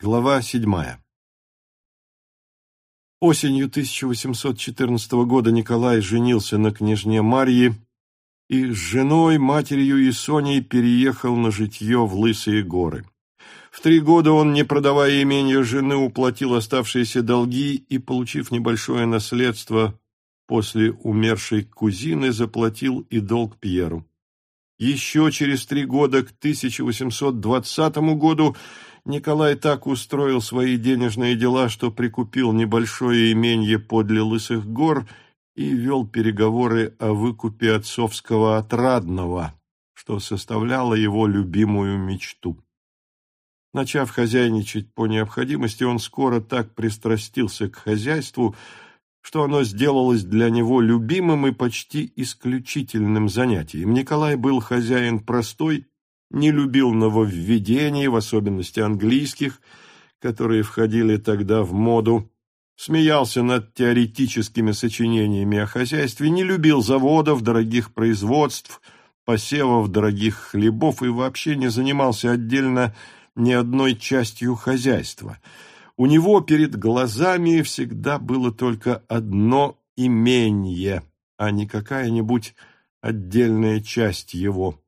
Глава седьмая Осенью 1814 года Николай женился на княжне Марьи и с женой, матерью и Соней переехал на житье в Лысые горы. В три года он, не продавая имение жены, уплатил оставшиеся долги и, получив небольшое наследство после умершей кузины, заплатил и долг Пьеру. Еще через три года, к 1820 году, Николай так устроил свои денежные дела, что прикупил небольшое имение подле Лысых гор и вел переговоры о выкупе отцовского отрадного, что составляло его любимую мечту. Начав хозяйничать по необходимости, он скоро так пристрастился к хозяйству, что оно сделалось для него любимым и почти исключительным занятием. Николай был хозяин простой, не любил нововведений, в особенности английских, которые входили тогда в моду, смеялся над теоретическими сочинениями о хозяйстве, не любил заводов, дорогих производств, посевов дорогих хлебов и вообще не занимался отдельно ни одной частью хозяйства. У него перед глазами всегда было только одно имение, а не какая-нибудь отдельная часть его.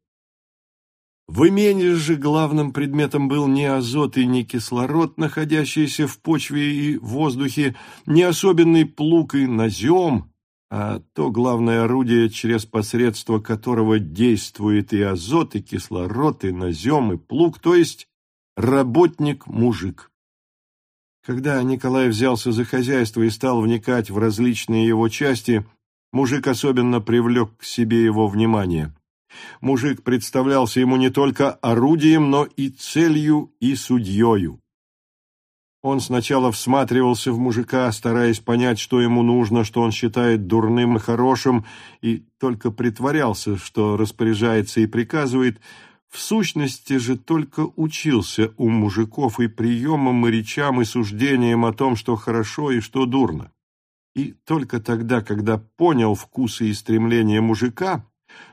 В имении же главным предметом был не азот и не кислород, находящиеся в почве и воздухе, не особенный плуг и назем, а то главное орудие, через посредство которого действует и азот, и кислород, и назем, и плуг, то есть работник-мужик. Когда Николай взялся за хозяйство и стал вникать в различные его части, мужик особенно привлек к себе его внимание – Мужик представлялся ему не только орудием, но и целью, и судьею. Он сначала всматривался в мужика, стараясь понять, что ему нужно, что он считает дурным и хорошим, и только притворялся, что распоряжается и приказывает, в сущности же только учился у мужиков и приемам, и речам, и суждениям о том, что хорошо и что дурно. И только тогда, когда понял вкусы и стремления мужика,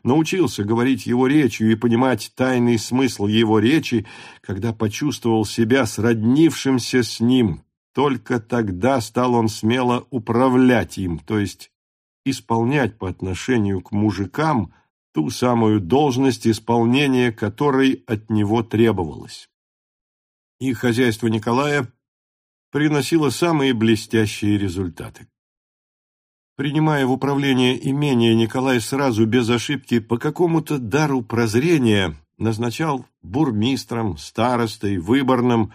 научился говорить его речью и понимать тайный смысл его речи, когда почувствовал себя сроднившимся с ним. Только тогда стал он смело управлять им, то есть исполнять по отношению к мужикам ту самую должность, исполнения которой от него требовалось. И хозяйство Николая приносило самые блестящие результаты. Принимая в управление имение, Николай сразу без ошибки по какому-то дару прозрения назначал бурмистром, старостой, выборным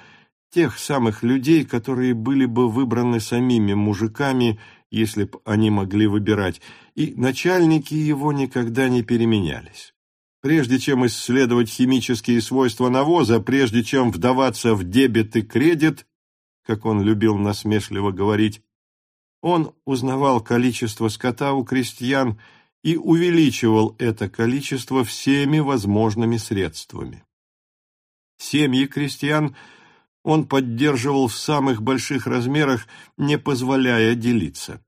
тех самых людей, которые были бы выбраны самими мужиками, если б они могли выбирать, и начальники его никогда не переменялись. Прежде чем исследовать химические свойства навоза, прежде чем вдаваться в дебет и кредит, как он любил насмешливо говорить, он узнавал количество скота у крестьян и увеличивал это количество всеми возможными средствами. Семьи крестьян он поддерживал в самых больших размерах, не позволяя делиться.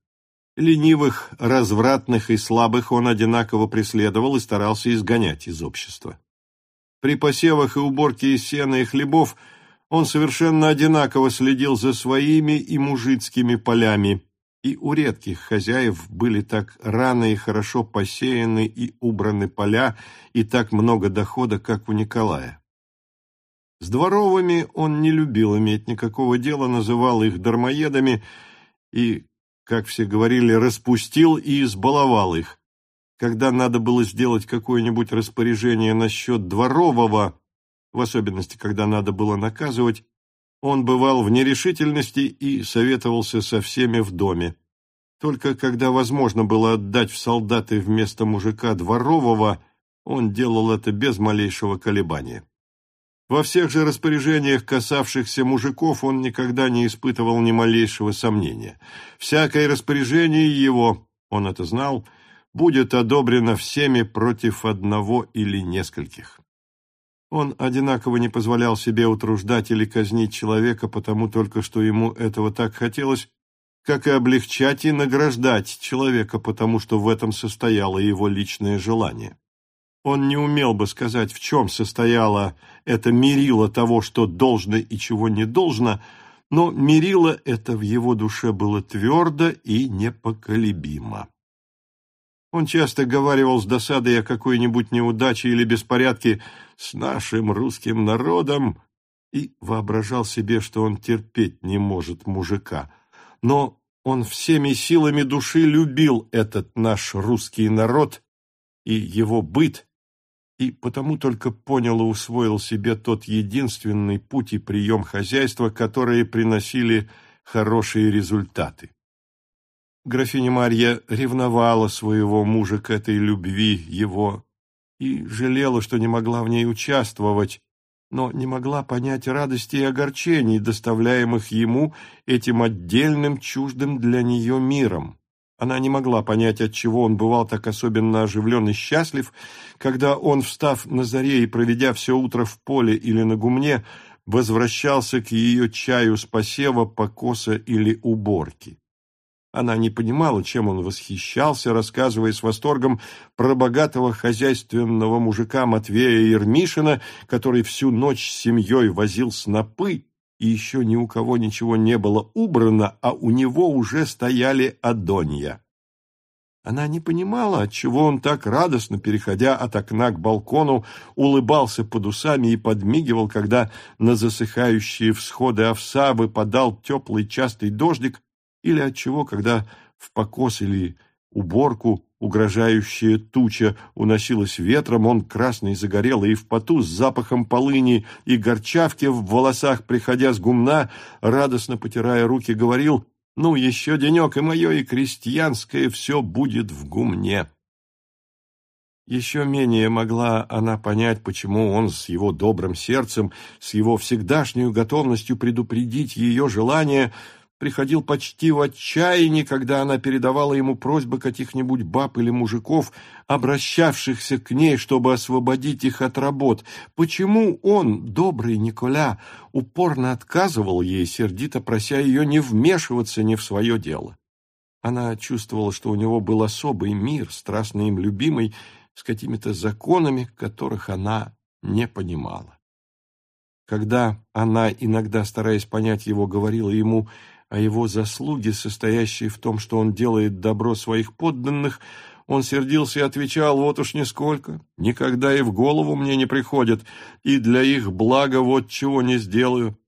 Ленивых, развратных и слабых он одинаково преследовал и старался изгонять из общества. При посевах и уборке сена и хлебов он совершенно одинаково следил за своими и мужицкими полями, и у редких хозяев были так рано и хорошо посеяны и убраны поля, и так много дохода, как у Николая. С дворовыми он не любил иметь никакого дела, называл их дармоедами и, как все говорили, распустил и избаловал их. Когда надо было сделать какое-нибудь распоряжение насчет дворового, в особенности, когда надо было наказывать, он бывал в нерешительности и советовался со всеми в доме. Только когда возможно было отдать в солдаты вместо мужика дворового, он делал это без малейшего колебания. Во всех же распоряжениях, касавшихся мужиков, он никогда не испытывал ни малейшего сомнения. Всякое распоряжение его, он это знал, будет одобрено всеми против одного или нескольких. Он одинаково не позволял себе утруждать или казнить человека, потому только что ему этого так хотелось, как и облегчать и награждать человека, потому что в этом состояло его личное желание. Он не умел бы сказать, в чем состояло это мерило того, что должно и чего не должно, но мерило это в его душе было твердо и непоколебимо. Он часто говаривал с досадой о какой-нибудь неудаче или беспорядке с нашим русским народом и воображал себе, что он терпеть не может мужика. Но он всеми силами души любил этот наш русский народ и его быт, и потому только понял и усвоил себе тот единственный путь и прием хозяйства, которые приносили хорошие результаты. Графиня Марья ревновала своего мужа к этой любви его и жалела, что не могла в ней участвовать, но не могла понять радости и огорчений, доставляемых ему этим отдельным чуждым для нее миром. Она не могла понять, отчего он бывал так особенно оживлен и счастлив, когда он, встав на заре и проведя все утро в поле или на гумне, возвращался к ее чаю с посева, покоса или уборки. Она не понимала, чем он восхищался, рассказывая с восторгом про богатого хозяйственного мужика Матвея Ермишина, который всю ночь с семьей возил снопы, и еще ни у кого ничего не было убрано, а у него уже стояли адонья. Она не понимала, отчего он так радостно, переходя от окна к балкону, улыбался под усами и подмигивал, когда на засыхающие всходы овса выпадал теплый частый дождик, или отчего, когда в покос или уборку угрожающая туча уносилась ветром, он красный загорелый и в поту с запахом полыни и горчавки в волосах, приходя с гумна, радостно потирая руки, говорил «Ну, еще денек, и мое, и крестьянское все будет в гумне». Еще менее могла она понять, почему он с его добрым сердцем, с его всегдашней готовностью предупредить ее желание – приходил почти в отчаянии, когда она передавала ему просьбы каких-нибудь баб или мужиков, обращавшихся к ней, чтобы освободить их от работ. Почему он, добрый Николя, упорно отказывал ей, сердито прося ее не вмешиваться ни в свое дело? Она чувствовала, что у него был особый мир, страстно им любимый, с какими-то законами, которых она не понимала. Когда она, иногда стараясь понять его, говорила ему о его заслуге, состоящей в том, что он делает добро своих подданных, он сердился и отвечал, вот уж нисколько, никогда и в голову мне не приходит, и для их блага вот чего не сделаю.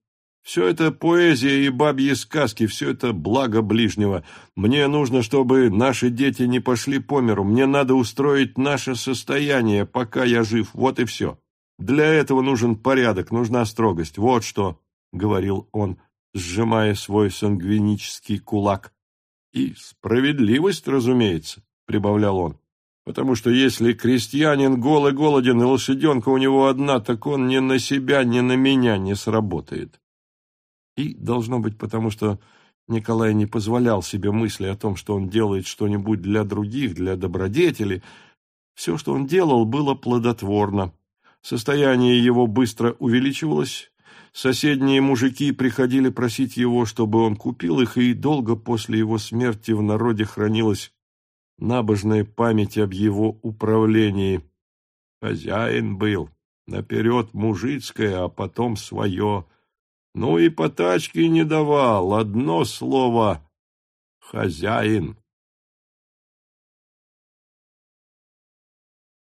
Все это поэзия и бабьи сказки, все это благо ближнего. Мне нужно, чтобы наши дети не пошли по миру, мне надо устроить наше состояние, пока я жив, вот и все. Для этого нужен порядок, нужна строгость, вот что, — говорил он, сжимая свой сангвинический кулак. «И справедливость, разумеется», — прибавлял он, «потому что если крестьянин голый голоден и лошаденка у него одна, так он ни на себя, ни на меня не сработает». И, должно быть, потому что Николай не позволял себе мысли о том, что он делает что-нибудь для других, для добродетели, все, что он делал, было плодотворно. Состояние его быстро увеличивалось, Соседние мужики приходили просить его, чтобы он купил их, и долго после его смерти в народе хранилась набожная память об его управлении. Хозяин был, наперед мужицкое, а потом свое. Ну и по тачке не давал, одно слово — хозяин.